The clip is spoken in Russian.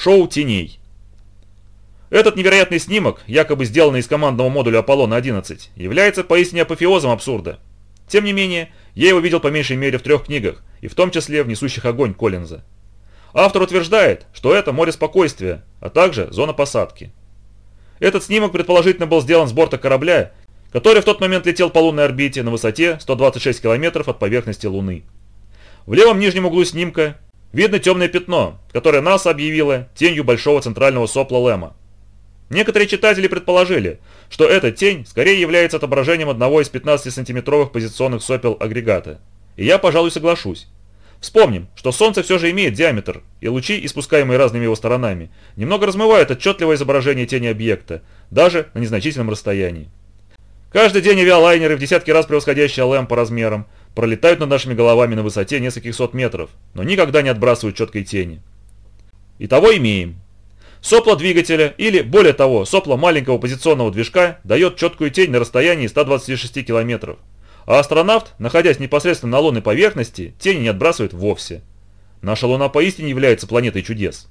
Шоу теней. Этот невероятный снимок, якобы сделанный из командного модуля Аполлона-11, является поистине апофеозом абсурда. Тем не менее, я его видел по меньшей мере в трех книгах, и в том числе в «Несущих огонь» Коллинза. Автор утверждает, что это море спокойствия, а также зона посадки. Этот снимок предположительно был сделан с борта корабля, который в тот момент летел по лунной орбите на высоте 126 км от поверхности Луны. В левом нижнем углу снимка видно темное пятно, которое НАСА объявило тенью большого центрального сопла Лэма. Некоторые читатели предположили, что эта тень скорее является отображением одного из 15-сантиметровых позиционных сопел агрегата. И я, пожалуй, соглашусь. Вспомним, что Солнце все же имеет диаметр, и лучи, испускаемые разными его сторонами, немного размывают отчетливое изображение тени объекта, даже на незначительном расстоянии. Каждый день авиалайнеры, в десятки раз превосходящие ЛМ по размерам, пролетают над нашими головами на высоте нескольких сот метров, но никогда не отбрасывают четкой тени. Итого имеем. Сопло двигателя, или, более того, сопло маленького позиционного движка дает четкую тень на расстоянии 126 километров. А астронавт, находясь непосредственно на лунной поверхности, тени не отбрасывает вовсе. Наша Луна поистине является планетой чудес.